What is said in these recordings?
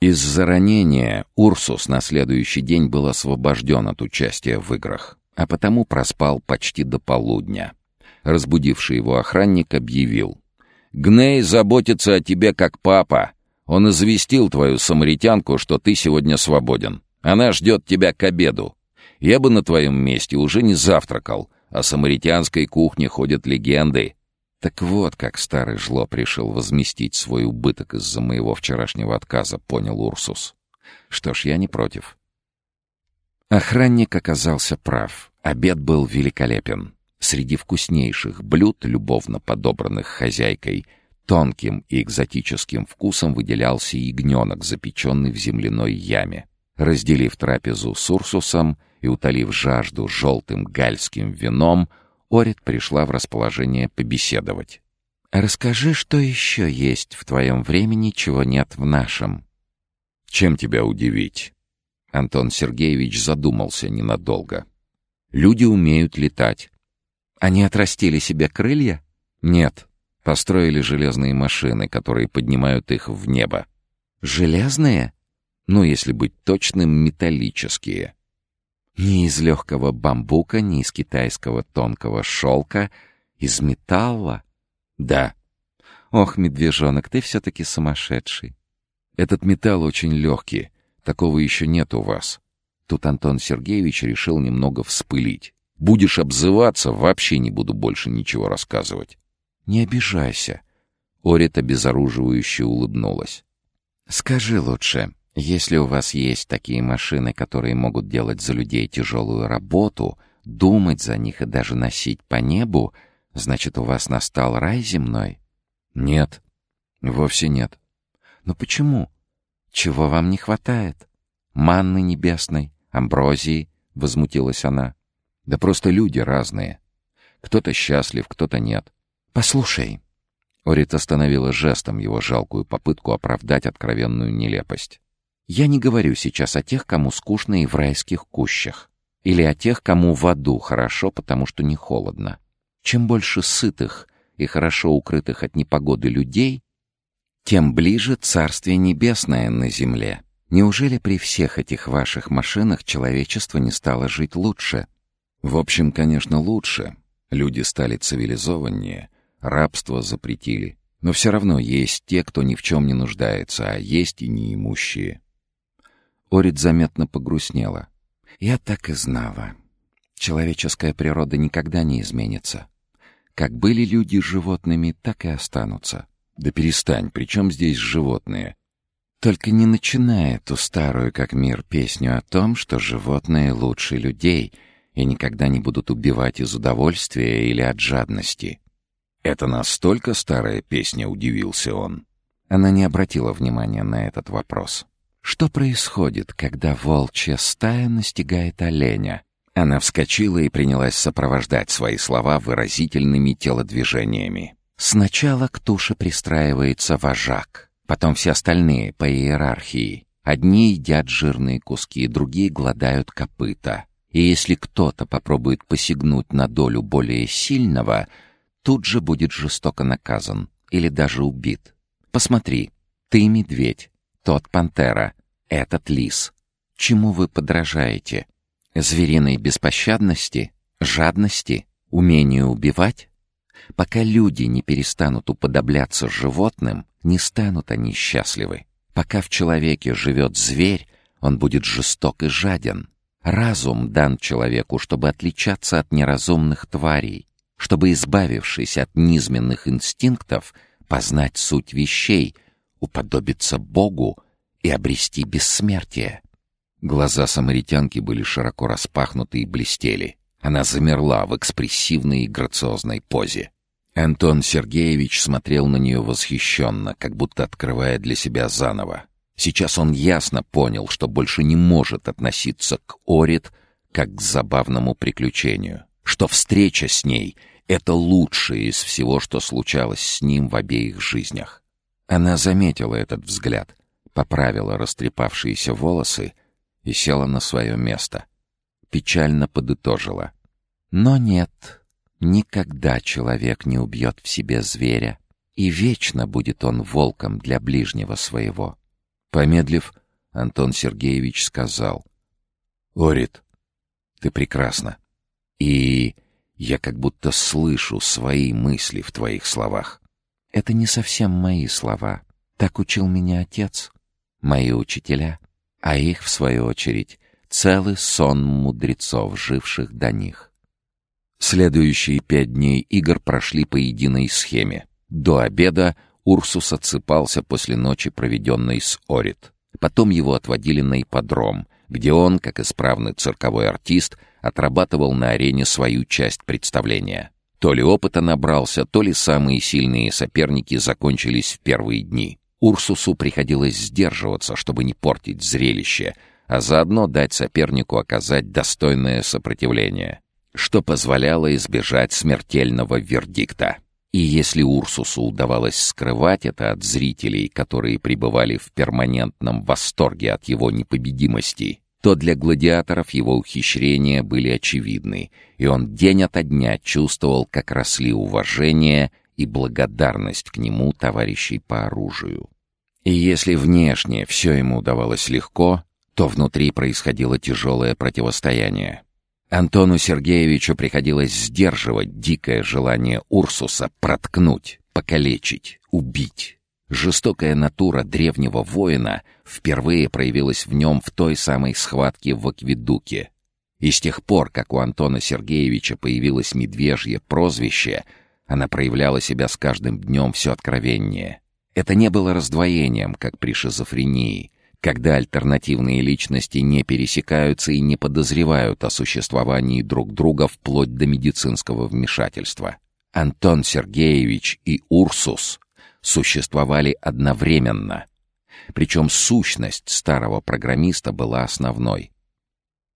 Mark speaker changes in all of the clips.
Speaker 1: Из-за ранения Урсус на следующий день был освобожден от участия в играх, а потому проспал почти до полудня. Разбудивший его охранник объявил. «Гней заботится о тебе как папа. Он известил твою самаритянку, что ты сегодня свободен. Она ждет тебя к обеду. Я бы на твоем месте уже не завтракал. О самаритянской кухне ходят легенды. Так вот, как старый жлоб решил возместить свой убыток из-за моего вчерашнего отказа, понял Урсус. Что ж, я не против. Охранник оказался прав. Обед был великолепен. Среди вкуснейших блюд, любовно подобранных хозяйкой, тонким и экзотическим вкусом выделялся ягненок, запеченный в земляной яме. Разделив трапезу с Урсусом и утолив жажду желтым гальским вином, Орит пришла в расположение побеседовать. «Расскажи, что еще есть в твоем времени, чего нет в нашем?» «Чем тебя удивить?» Антон Сергеевич задумался ненадолго. «Люди умеют летать». «Они отрастили себе крылья?» «Нет. Построили железные машины, которые поднимают их в небо». «Железные?» «Ну, если быть точным, металлические». Ни из легкого бамбука, ни из китайского тонкого шелка, из металла. Да. Ох, медвежонок, ты все-таки сумасшедший. Этот металл очень легкий, такого еще нет у вас. Тут Антон Сергеевич решил немного вспылить. Будешь обзываться, вообще не буду больше ничего рассказывать. Не обижайся. Орит обезоруживающе улыбнулась. Скажи лучше, если у вас есть такие машины, которые могут делать за людей тяжелую работу, думать за них и даже носить по небу, значит, у вас настал рай земной? Нет, вовсе нет. Но почему? Чего вам не хватает? Манны небесной, амброзии, возмутилась она. Да просто люди разные. Кто-то счастлив, кто-то нет. Послушай. Орит остановила жестом его жалкую попытку оправдать откровенную нелепость. Я не говорю сейчас о тех, кому скучно и в райских кущах. Или о тех, кому в аду хорошо, потому что не холодно. Чем больше сытых и хорошо укрытых от непогоды людей, тем ближе Царствие Небесное на земле. Неужели при всех этих ваших машинах человечество не стало жить лучше? В общем, конечно, лучше. Люди стали цивилизованнее, рабство запретили. Но все равно есть те, кто ни в чем не нуждается, а есть и неимущие. Орит заметно погрустнела. «Я так и знала. Человеческая природа никогда не изменится. Как были люди животными, так и останутся». «Да перестань, при чем здесь животные?» «Только не начинай эту старую, как мир, песню о том, что животные лучше людей и никогда не будут убивать из удовольствия или от жадности». «Это настолько старая песня?» — удивился он. Она не обратила внимания на этот вопрос. Что происходит, когда волчья стая настигает оленя? Она вскочила и принялась сопровождать свои слова выразительными телодвижениями. Сначала к туше пристраивается вожак, потом все остальные по иерархии. Одни едят жирные куски, другие гладают копыта. И если кто-то попробует посягнуть на долю более сильного, тут же будет жестоко наказан или даже убит. Посмотри, ты медведь, тот пантера, этот лис. Чему вы подражаете? Звериной беспощадности? Жадности? Умению убивать? Пока люди не перестанут уподобляться животным, не станут они счастливы. Пока в человеке живет зверь, он будет жесток и жаден. Разум дан человеку, чтобы отличаться от неразумных тварей, чтобы, избавившись от низменных инстинктов, познать суть вещей, уподобиться Богу и обрести бессмертие. Глаза самаритянки были широко распахнуты и блестели. Она замерла в экспрессивной и грациозной позе. Антон Сергеевич смотрел на нее восхищенно, как будто открывая для себя заново. Сейчас он ясно понял, что больше не может относиться к Орит как к забавному приключению, что встреча с ней — это лучшее из всего, что случалось с ним в обеих жизнях. Она заметила этот взгляд, поправила растрепавшиеся волосы и села на свое место. Печально подытожила. Но нет, никогда человек не убьет в себе зверя, и вечно будет он волком для ближнего своего. Помедлив, Антон Сергеевич сказал. «Орит, ты прекрасна. И я как будто слышу свои мысли в твоих словах. Это не совсем мои слова. Так учил меня отец, мои учителя, а их, в свою очередь, целый сон мудрецов, живших до них. Следующие пять дней игр прошли по единой схеме. До обеда Урсус отсыпался после ночи, проведенной с Орит. Потом его отводили на ипподром, где он, как исправный цирковой артист, отрабатывал на арене свою часть представления. То ли опыта набрался, то ли самые сильные соперники закончились в первые дни. Урсусу приходилось сдерживаться, чтобы не портить зрелище, а заодно дать сопернику оказать достойное сопротивление, что позволяло избежать смертельного вердикта. И если Урсусу удавалось скрывать это от зрителей, которые пребывали в перманентном восторге от его непобедимости, то для гладиаторов его ухищрения были очевидны, и он день ото дня чувствовал, как росли уважение и благодарность к нему товарищей по оружию. И если внешне все ему удавалось легко, то внутри происходило тяжелое противостояние. Антону Сергеевичу приходилось сдерживать дикое желание Урсуса проткнуть, покалечить, убить. Жестокая натура древнего воина впервые проявилась в нем в той самой схватке в Акведуке. И с тех пор, как у Антона Сергеевича появилось медвежье прозвище, она проявляла себя с каждым днем все откровеннее. Это не было раздвоением, как при шизофрении — когда альтернативные личности не пересекаются и не подозревают о существовании друг друга вплоть до медицинского вмешательства. Антон Сергеевич и Урсус существовали одновременно, причем сущность старого программиста была основной.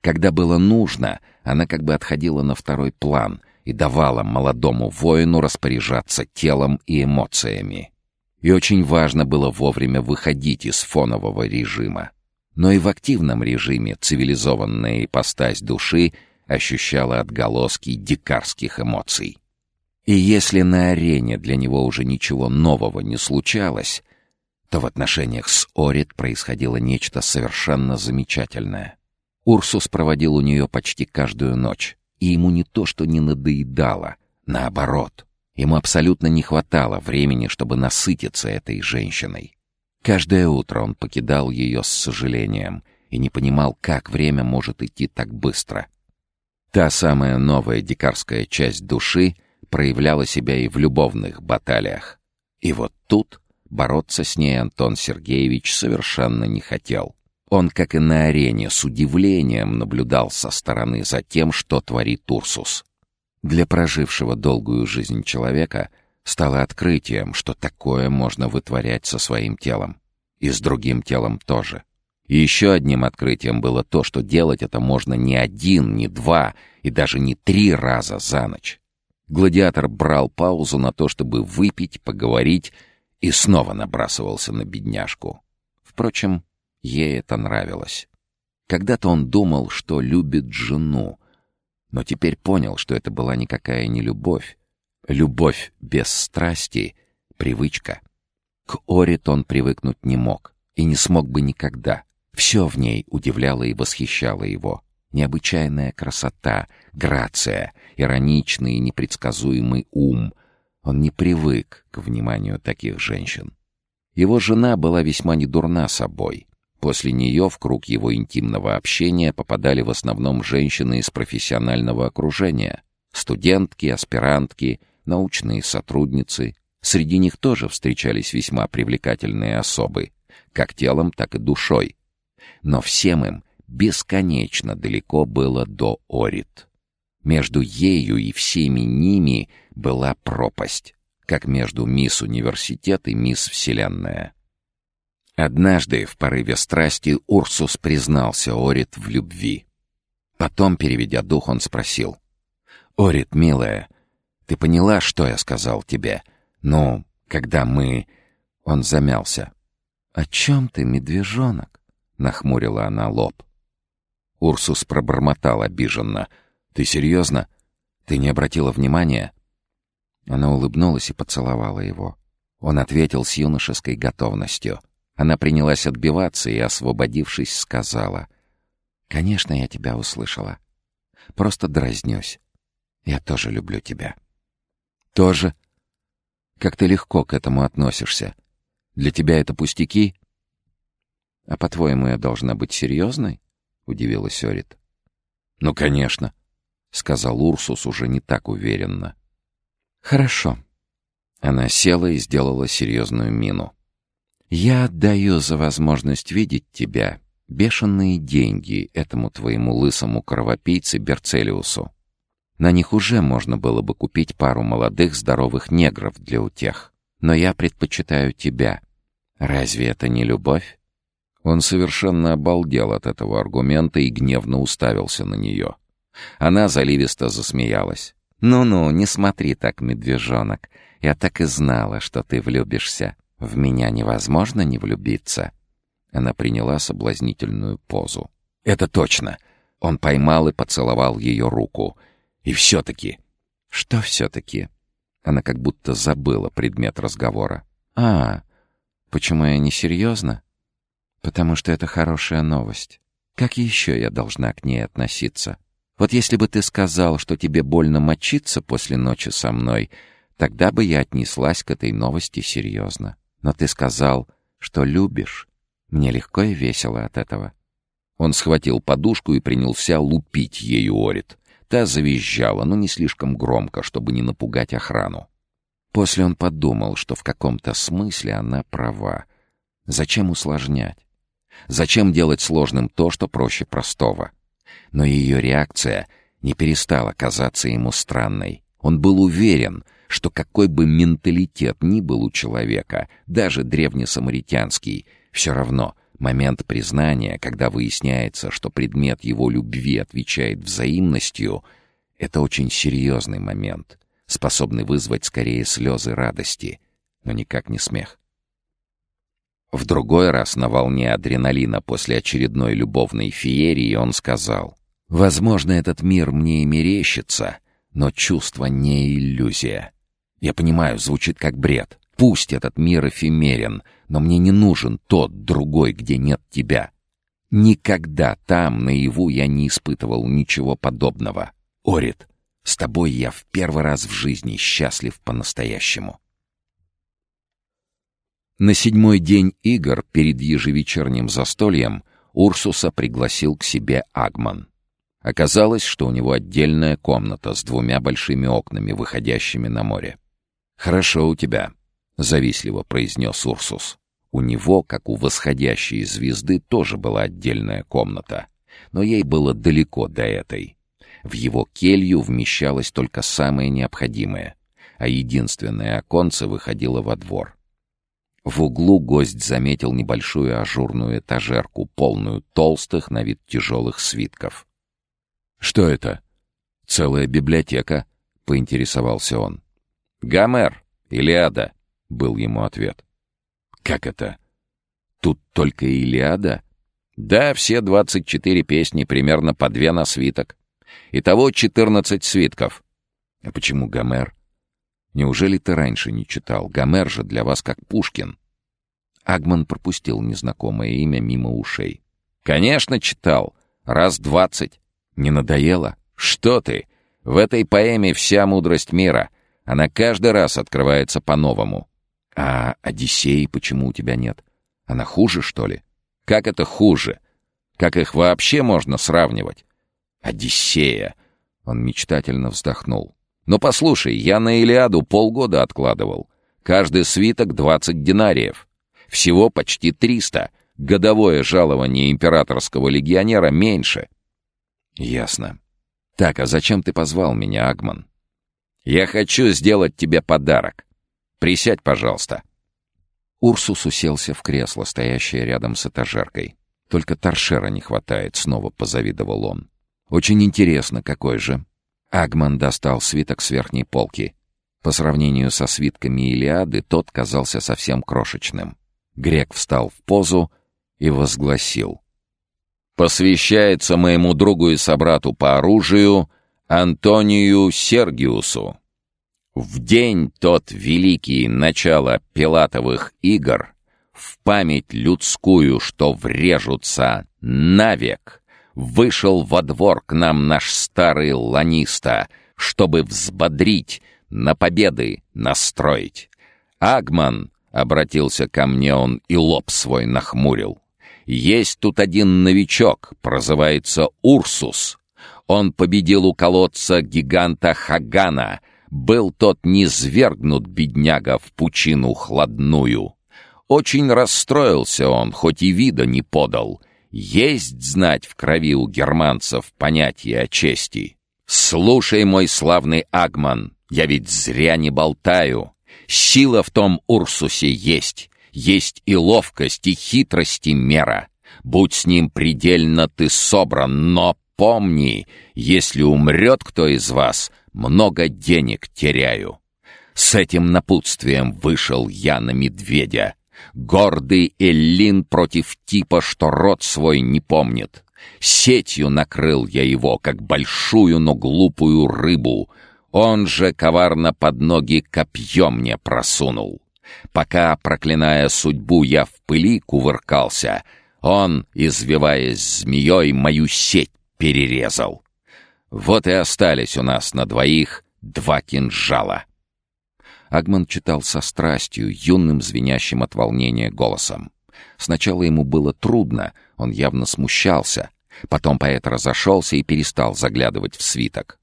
Speaker 1: Когда было нужно, она как бы отходила на второй план и давала молодому воину распоряжаться телом и эмоциями. И очень важно было вовремя выходить из фонового режима. Но и в активном режиме цивилизованная ипостась души ощущала отголоски дикарских эмоций. И если на арене для него уже ничего нового не случалось, то в отношениях с Орит происходило нечто совершенно замечательное. Урсус проводил у нее почти каждую ночь, и ему не то что не надоедало, наоборот — Ему абсолютно не хватало времени, чтобы насытиться этой женщиной. Каждое утро он покидал ее с сожалением и не понимал, как время может идти так быстро. Та самая новая дикарская часть души проявляла себя и в любовных баталиях. И вот тут бороться с ней Антон Сергеевич совершенно не хотел. Он, как и на арене, с удивлением наблюдал со стороны за тем, что творит Урсус. Для прожившего долгую жизнь человека стало открытием, что такое можно вытворять со своим телом. И с другим телом тоже. И еще одним открытием было то, что делать это можно не один, не два и даже не три раза за ночь. Гладиатор брал паузу на то, чтобы выпить, поговорить, и снова набрасывался на бедняжку. Впрочем, ей это нравилось. Когда-то он думал, что любит жену, но теперь понял, что это была никакая не любовь. Любовь без страсти — привычка. К Орит он привыкнуть не мог и не смог бы никогда. Все в ней удивляло и восхищало его. Необычайная красота, грация, ироничный и непредсказуемый ум. Он не привык к вниманию таких женщин. Его жена была весьма недурна собой. После нее в круг его интимного общения попадали в основном женщины из профессионального окружения. Студентки, аспирантки, научные сотрудницы. Среди них тоже встречались весьма привлекательные особы, как телом, так и душой. Но всем им бесконечно далеко было до Орит. Между ею и всеми ними была пропасть, как между мисс Университет и мисс Вселенная. Однажды, в порыве страсти, Урсус признался Орит в любви. Потом, переведя дух, он спросил. «Орит, милая, ты поняла, что я сказал тебе? Ну, когда мы...» Он замялся. «О чем ты, медвежонок?» — нахмурила она лоб. Урсус пробормотал обиженно. «Ты серьезно? Ты не обратила внимания?» Она улыбнулась и поцеловала его. Он ответил с юношеской готовностью. Она принялась отбиваться и, освободившись, сказала. «Конечно, я тебя услышала. Просто дразнюсь. Я тоже люблю тебя». «Тоже?» «Как ты легко к этому относишься. Для тебя это пустяки?» «А по-твоему, я должна быть серьезной?» — удивилась Орит. «Ну, конечно», — сказал Урсус уже не так уверенно. «Хорошо». Она села и сделала серьезную мину. Я отдаю за возможность видеть тебя бешеные деньги этому твоему лысому кровопийце Берцелиусу. На них уже можно было бы купить пару молодых здоровых негров для утех. Но я предпочитаю тебя. Разве это не любовь?» Он совершенно обалдел от этого аргумента и гневно уставился на нее. Она заливисто засмеялась. «Ну-ну, не смотри так, медвежонок. Я так и знала, что ты влюбишься. В меня невозможно не влюбиться. Она приняла соблазнительную позу. Это точно. Он поймал и поцеловал ее руку. И все-таки... Что все-таки? Она как будто забыла предмет разговора. А, почему я не серьезно? Потому что это хорошая новость. Как еще я должна к ней относиться? Вот если бы ты сказал, что тебе больно мочиться после ночи со мной, тогда бы я отнеслась к этой новости серьезно. Но ты сказал, что любишь. Мне легко и весело от этого». Он схватил подушку и принялся лупить ею Орит. Та завизжала, но не слишком громко, чтобы не напугать охрану. После он подумал, что в каком-то смысле она права. Зачем усложнять? Зачем делать сложным то, что проще простого? Но ее реакция не перестала казаться ему странной. Он был уверен — что какой бы менталитет ни был у человека, даже древнесамаритянский, все равно момент признания, когда выясняется, что предмет его любви отвечает взаимностью, это очень серьезный момент, способный вызвать скорее слезы радости, но никак не смех. В другой раз на волне адреналина после очередной любовной феерии он сказал, «Возможно, этот мир мне и мерещится, но чувство не иллюзия. Я понимаю, звучит как бред. Пусть этот мир эфемерен, но мне не нужен тот другой, где нет тебя. Никогда там, наяву, я не испытывал ничего подобного. Орит, с тобой я в первый раз в жизни счастлив по-настоящему. На седьмой день игр перед ежевечерним застольем Урсуса пригласил к себе Агман. Оказалось, что у него отдельная комната с двумя большими окнами, выходящими на море. «Хорошо у тебя», — завистливо произнес Урсус. У него, как у восходящей звезды, тоже была отдельная комната, но ей было далеко до этой. В его келью вмещалось только самое необходимое, а единственное оконце выходило во двор. В углу гость заметил небольшую ажурную этажерку, полную толстых на вид тяжелых свитков. «Что это?» «Целая библиотека», — поинтересовался он. «Гомер, Илиада», — был ему ответ. «Как это? Тут только Илиада?» «Да, все двадцать четыре песни, примерно по две на свиток. Итого четырнадцать свитков». «А почему Гомер?» «Неужели ты раньше не читал? Гомер же для вас как Пушкин». Агман пропустил незнакомое имя мимо ушей. «Конечно, читал. Раз двадцать. Не надоело? Что ты? В этой поэме вся мудрость мира. Она каждый раз открывается по-новому. А Одиссеи почему у тебя нет? Она хуже, что ли? Как это хуже? Как их вообще можно сравнивать? Одиссея. Он мечтательно вздохнул. Но послушай, я на Илиаду полгода откладывал. Каждый свиток двадцать динариев. Всего почти триста. Годовое жалование императорского легионера меньше. Ясно. Так, а зачем ты позвал меня, Агман? Я хочу сделать тебе подарок. Присядь, пожалуйста». Урсус уселся в кресло, стоящее рядом с этажеркой. «Только торшера не хватает», — снова позавидовал он. «Очень интересно, какой же». Агман достал свиток с верхней полки. По сравнению со свитками Илиады, тот казался совсем крошечным. Грек встал в позу и возгласил. «Посвящается моему другу и собрату по оружию Антонию Сергиусу. В день тот великий начала Пилатовых игр в память людскую, что врежутся навек, вышел во двор к нам наш старый ланиста, чтобы взбодрить, на победы настроить. Агман, — обратился ко мне он и лоб свой нахмурил, — есть тут один новичок, прозывается Урсус. Он победил у колодца гиганта Хагана, был тот низвергнут, бедняга, в пучину хладную. Очень расстроился он, хоть и вида не подал. Есть знать в крови у германцев понятие о чести. Слушай, мой славный Агман, я ведь зря не болтаю. Сила в том Урсусе есть. Есть и ловкость, и хитрость, и мера. Будь с ним предельно ты собран, но помни, если умрет кто из вас, много денег теряю. С этим напутствием вышел я на медведя. Гордый Эллин против типа, что род свой не помнит. Сетью накрыл я его, как большую, но глупую рыбу. Он же коварно под ноги копье мне просунул. Пока, проклиная судьбу, я в пыли кувыркался, он, извиваясь змеей, мою сеть перерезал. Вот и остались у нас на двоих два кинжала. Агман читал со страстью, юным, звенящим от волнения голосом. Сначала ему было трудно, он явно смущался. Потом поэт разошелся и перестал заглядывать в свиток.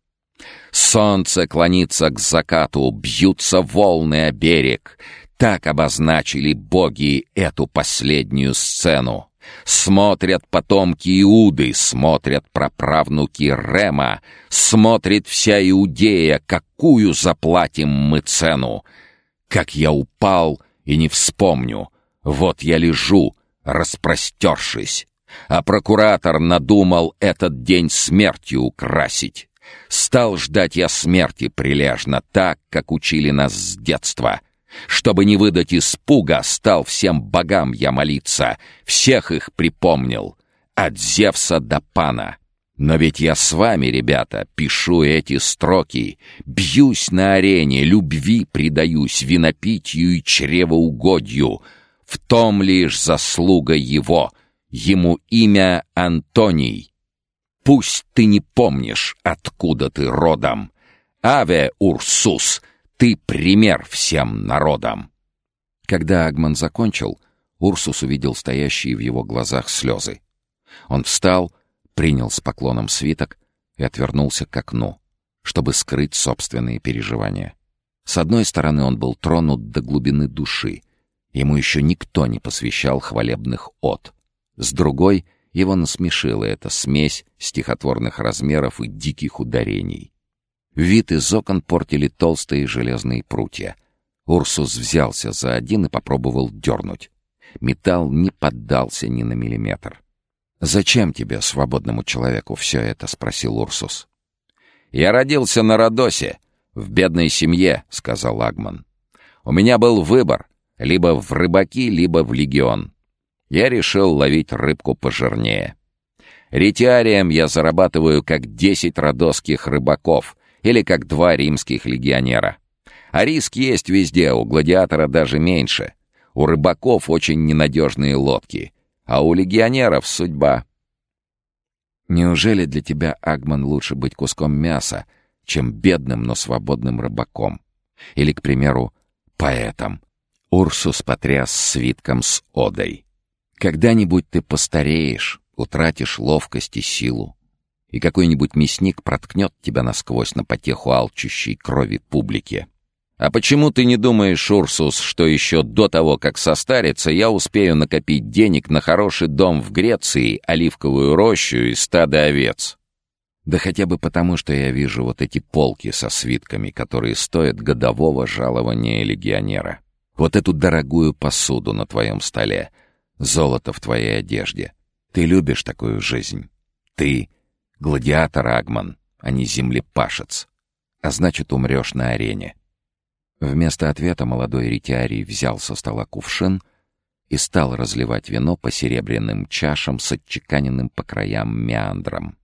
Speaker 1: «Солнце клонится к закату, бьются волны о берег». Так обозначили боги эту последнюю сцену. Смотрят потомки Иуды, смотрят праправнуки Рема, смотрит вся Иудея, какую заплатим мы цену. Как я упал и не вспомню, вот я лежу, распростершись. А прокуратор надумал этот день смертью украсить. Стал ждать я смерти прилежно, так, как учили нас с детства — чтобы не выдать испуга, стал всем богам я молиться, всех их припомнил, от Зевса до Пана. Но ведь я с вами, ребята, пишу эти строки, бьюсь на арене, любви предаюсь, винопитию и чревоугодью. В том лишь заслуга его, ему имя Антоний. Пусть ты не помнишь, откуда ты родом. Аве Урсус — ты пример всем народам!» Когда Агман закончил, Урсус увидел стоящие в его глазах слезы. Он встал, принял с поклоном свиток и отвернулся к окну, чтобы скрыть собственные переживания. С одной стороны, он был тронут до глубины души. Ему еще никто не посвящал хвалебных от. С другой, его насмешила эта смесь стихотворных размеров и диких ударений. Вид из окон портили толстые железные прутья. Урсус взялся за один и попробовал дернуть. Металл не поддался ни на миллиметр. «Зачем тебе, свободному человеку, все это?» — спросил Урсус. «Я родился на Родосе, в бедной семье», — сказал Агман. «У меня был выбор — либо в рыбаки, либо в легион. Я решил ловить рыбку пожирнее. Ретиарием я зарабатываю как десять родосских рыбаков, или как два римских легионера. А риск есть везде, у гладиатора даже меньше. У рыбаков очень ненадежные лодки, а у легионеров судьба. Неужели для тебя, Агман, лучше быть куском мяса, чем бедным, но свободным рыбаком? Или, к примеру, поэтом? Урсус потряс свитком с одой. Когда-нибудь ты постареешь, утратишь ловкость и силу и какой-нибудь мясник проткнет тебя насквозь на потеху алчущей крови публики. А почему ты не думаешь, Урсус, что еще до того, как состариться, я успею накопить денег на хороший дом в Греции, оливковую рощу и стадо овец? Да хотя бы потому, что я вижу вот эти полки со свитками, которые стоят годового жалования легионера. Вот эту дорогую посуду на твоем столе, золото в твоей одежде. Ты любишь такую жизнь. Ты Гладиатор Агман, а не землепашец. А значит, умрешь на арене. Вместо ответа молодой ретиарий взял со стола кувшин и стал разливать вино по серебряным чашам с отчеканенным по краям меандром.